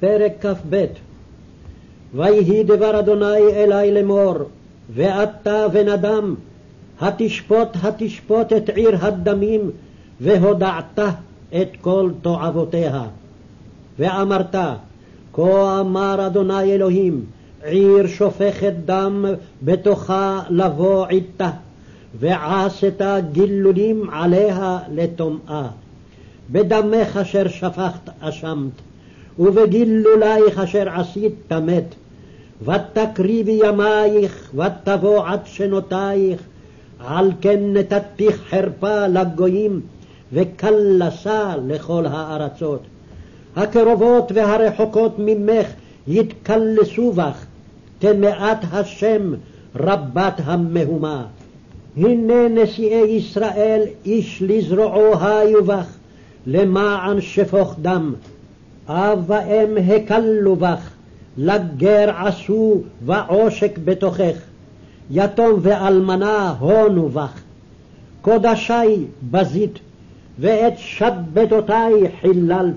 פרק כ"ב ויהי דבר אדוני אלי לאמור, ואתה בן אדם, התשפוט התשפוט את עיר הדמים, והודעת את כל תועבותיה. ואמרת, כה אמר אדוני אלוהים, עיר שופכת דם בתוכה לבוא עתה, ועשת גילולים עליה לטומאה. בדמך אשר שפכת אשמת, ובגילולייך אשר עשית תמת. ותקריבי ימייך, ותבוא עד שנותייך, על כן נתתיך חרפה לגויים, וקלסה לכל הארצות. הקרובות והרחוקות ממך יתקלסו בך, טמאת השם רבת המהומה. הנה נשיאי ישראל איש לזרועו היו בך, למען שפוך דם. אב ואם הקלו בך, לגר עשו ועושק בתוכך. יתום ואלמנה הונו בך. קודשי בזית, ואת שבתותי חיללת.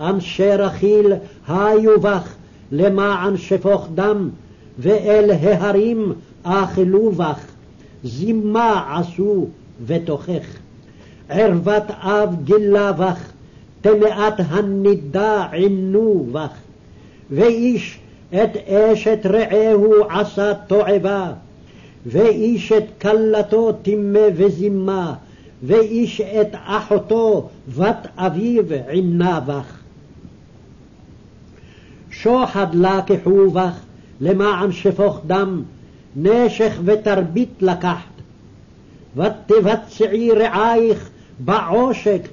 אנשי רכיל היו בך, למען שפוך דם, ואל ההרים אכלו בך. זימה עשו בתוכך. ערוות אב גילה בך, טמאת הנידה עינו בך. ואיש את אשת רעהו עשה תועבה, ואיש את כלתו טימא וזימה, ואיש את אחותו בת אביו עינה בך. שוחד לקחו בך למען שפוך דם, נשך ותרבית לקחת. ותבצעי רעייך בעושק,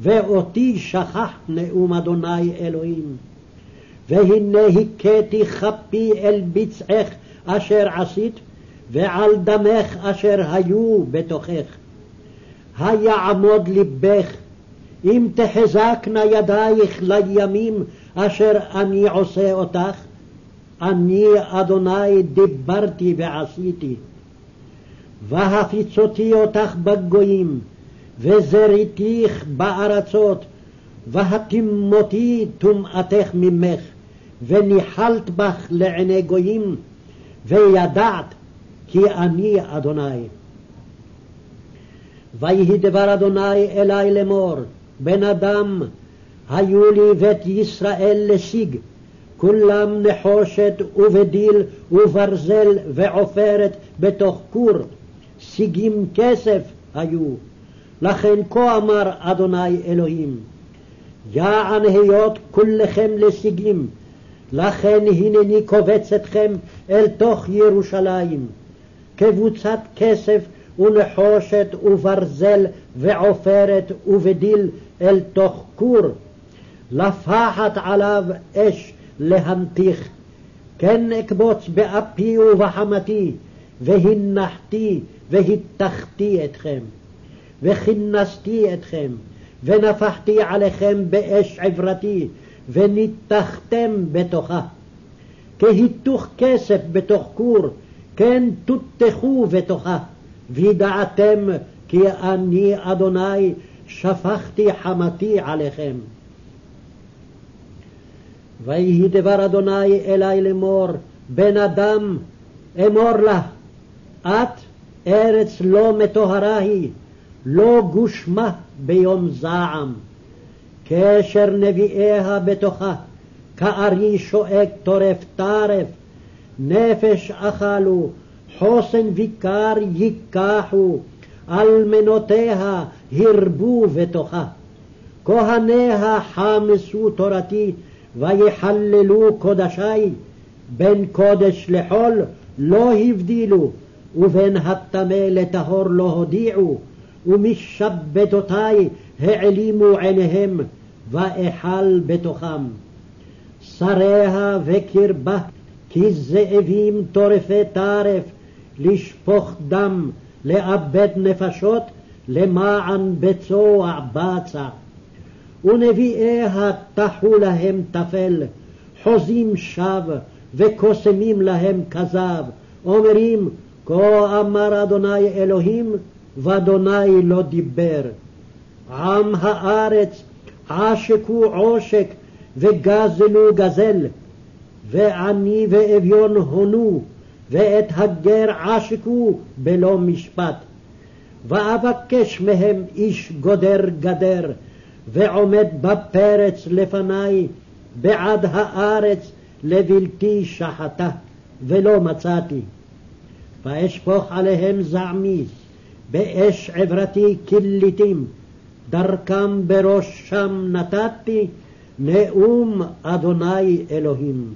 ואותי שכחת נאום אדוני אלוהים. והנה הכיתי כפי אל ביצעך אשר עשית, ועל דמך אשר היו בתוכך. היעמוד לבך, אם תחזקנה ידייך לימים אשר אני עושה אותך, אני אדוני דיברתי ועשיתי. והפיצותי אותך בגויים, וזריתיך בארצות, והתימותי טומאתך ממך, וניחלת בך לעיני גויים, וידעת כי אני אדוני. ויהי דבר אדוני אלי לאמור, בן אדם, היו לי בית ישראל לשיג, כולם נחושת ובדיל וברזל ועופרת בתוך כור, שיגים כסף היו. לכן כה אמר אדוני אלוהים, יען היות כולכם לשיגים, לכן הנני קובץ אתכם אל תוך ירושלים, קבוצת כסף ונחושת וברזל ועופרת ובדיל אל תוך כור, לפחת עליו אש להמתיך. כן אקבוץ באפי ובחמתי, והנחתי והתחתי אתכם, וכינסתי אתכם, ונפחתי עליכם באש עברתי, וניתחתם בתוכה. כהיתוך כסף בתוך כור, כן תותחו בתוכה, וידעתם כי אני אדוני שפכתי חמתי עליכם. ויהי דבר אדוני אלי לאמור, בן אדם, אמור לה, את ארץ לא מטהרה היא, לא גושמה ביום זעם. קשר נביאיה בתוכה, כארי שואג טורף טרף, נפש אכלו, חוסן ויקר ייקחו, אלמנותיה הרבו בתוכה. כהניה חמסו תורתי, ויחללו קודשי, בין קודש לחול לא הבדילו, ובין הטמא לטהור לא הודיעו, ומשבתותי העלימו עיניהם, ואכל בתוכם. שריה וקרבה, כי זאבים טורפי טרף, לשפוך דם, לאבד נפשות, למען בצוע בצע. ונביאיה טחו להם טפל, חוזים שווא, וקוסמים להם כזב, אומרים, כה אמר אדוני אלוהים, ואדוני לא דיבר. עם הארץ עשקו עושק, וגזלו גזל, ועני ואביון הונו, ואת הגר עשקו בלא משפט. ואבקש מהם איש גודר גדר, ועומד בפרץ לפניי, בעד הארץ לבלתי שחתה, ולא מצאתי. ואשפוך עליהם זעמי, באש עברתי כליתים, דרכם בראשם נתתי, נאום אדוני אלוהים.